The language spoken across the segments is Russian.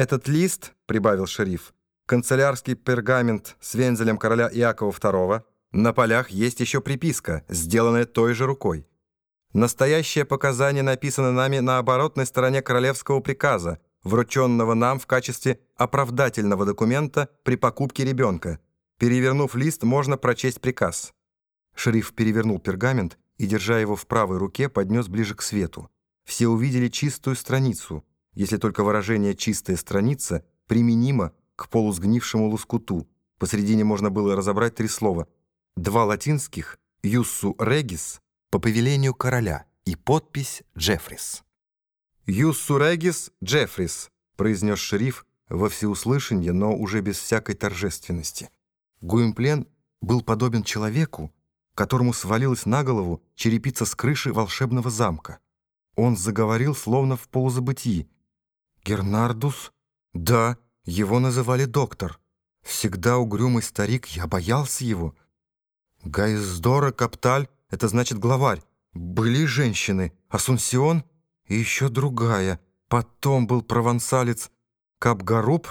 «Этот лист, — прибавил шериф, — канцелярский пергамент с вензелем короля Иакова II, на полях есть еще приписка, сделанная той же рукой. Настоящее показание написано нами на оборотной стороне королевского приказа, врученного нам в качестве оправдательного документа при покупке ребенка. Перевернув лист, можно прочесть приказ». Шериф перевернул пергамент и, держа его в правой руке, поднес ближе к свету. Все увидели чистую страницу, если только выражение «чистая страница» применимо к полусгнившему лоскуту. Посредине можно было разобрать три слова. Два латинских «юссу регис» по повелению короля и подпись «Джеффрис». «Юссу регис Джеффрис», произнес шериф во всеуслышание, но уже без всякой торжественности. Гуимплен был подобен человеку, которому свалилась на голову черепица с крыши волшебного замка. Он заговорил, словно в полузабытии. «Гернардус? Да, его называли доктор. Всегда угрюмый старик, я боялся его. Гайздора Капталь — это значит главарь. Были женщины, Асунсион и еще другая. Потом был провансалец Капгаруб.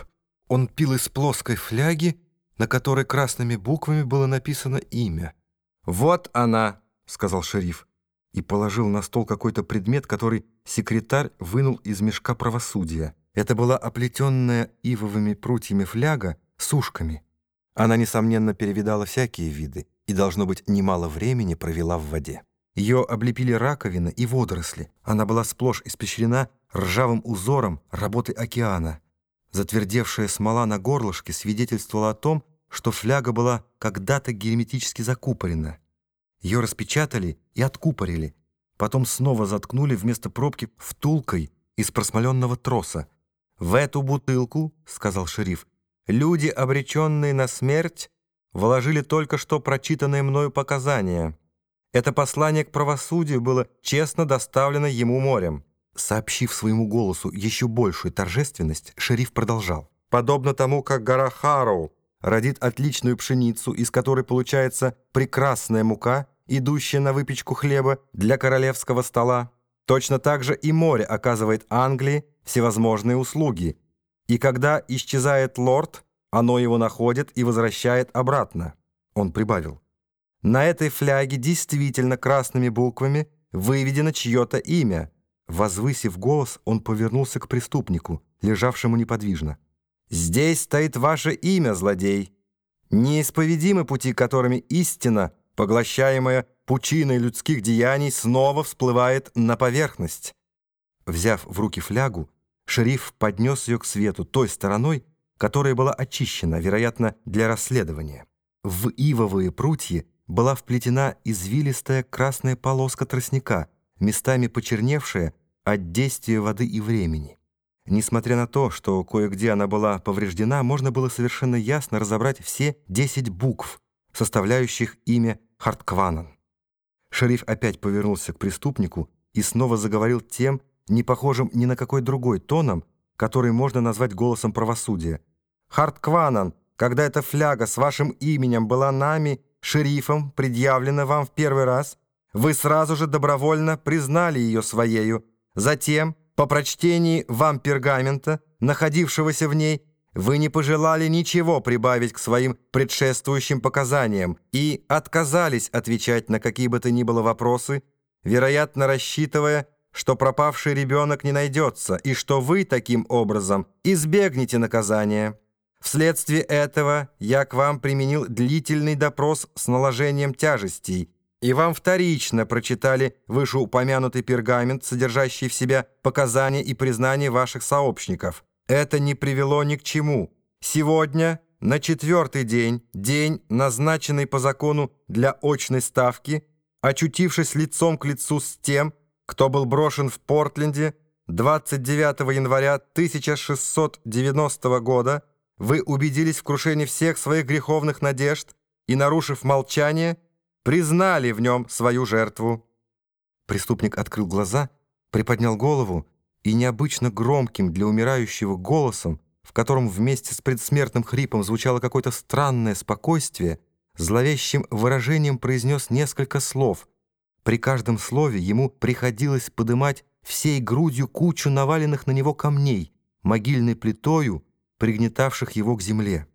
Он пил из плоской фляги, на которой красными буквами было написано имя. «Вот она», — сказал шериф, и положил на стол какой-то предмет, который секретарь вынул из мешка правосудия. Это была оплетенная ивовыми прутьями фляга с ушками. Она, несомненно, перевидала всякие виды и, должно быть, немало времени провела в воде. Ее облепили раковины и водоросли. Она была сплошь испещрена ржавым узором работы океана. Затвердевшая смола на горлышке свидетельствовала о том, что фляга была когда-то герметически закупорена. Ее распечатали и откупорили, потом снова заткнули вместо пробки втулкой из просмоленного троса. «В эту бутылку, — сказал шериф, — люди, обреченные на смерть, вложили только что прочитанные мною показания. Это послание к правосудию было честно доставлено ему морем». Сообщив своему голосу еще большую торжественность, шериф продолжал. «Подобно тому, как гора Харроу родит отличную пшеницу, из которой получается прекрасная мука, идущая на выпечку хлеба для королевского стола, точно так же и море оказывает Англии всевозможные услуги, и когда исчезает лорд, оно его находит и возвращает обратно. Он прибавил. На этой фляге действительно красными буквами выведено чье-то имя. Возвысив голос, он повернулся к преступнику, лежавшему неподвижно. «Здесь стоит ваше имя, злодей. Неисповедимы пути, которыми истина, поглощаемая пучиной людских деяний, снова всплывает на поверхность». Взяв в руки флягу, шериф поднес ее к свету той стороной, которая была очищена, вероятно, для расследования. В ивовые прутья была вплетена извилистая красная полоска тростника, местами почерневшая от действия воды и времени. Несмотря на то, что кое-где она была повреждена, можно было совершенно ясно разобрать все десять букв, составляющих имя Харткванан. Шериф опять повернулся к преступнику и снова заговорил тем, не похожим ни на какой другой тоном, который можно назвать голосом правосудия. «Харткванан, когда эта фляга с вашим именем была нами, шерифом, предъявлена вам в первый раз, вы сразу же добровольно признали ее своею. Затем, по прочтении вам пергамента, находившегося в ней, вы не пожелали ничего прибавить к своим предшествующим показаниям и отказались отвечать на какие бы то ни было вопросы, вероятно, рассчитывая, что пропавший ребенок не найдется и что вы таким образом избегнете наказания. Вследствие этого я к вам применил длительный допрос с наложением тяжестей, и вам вторично прочитали вышеупомянутый пергамент, содержащий в себе показания и признания ваших сообщников. Это не привело ни к чему. Сегодня, на четвертый день, день, назначенный по закону для очной ставки, очутившись лицом к лицу с тем, кто был брошен в Портленде 29 января 1690 года, вы убедились в крушении всех своих греховных надежд и, нарушив молчание, признали в нем свою жертву». Преступник открыл глаза, приподнял голову и необычно громким для умирающего голосом, в котором вместе с предсмертным хрипом звучало какое-то странное спокойствие, зловещим выражением произнес несколько слов. При каждом слове ему приходилось подымать всей грудью кучу наваленных на него камней, могильной плитою, пригнетавших его к земле.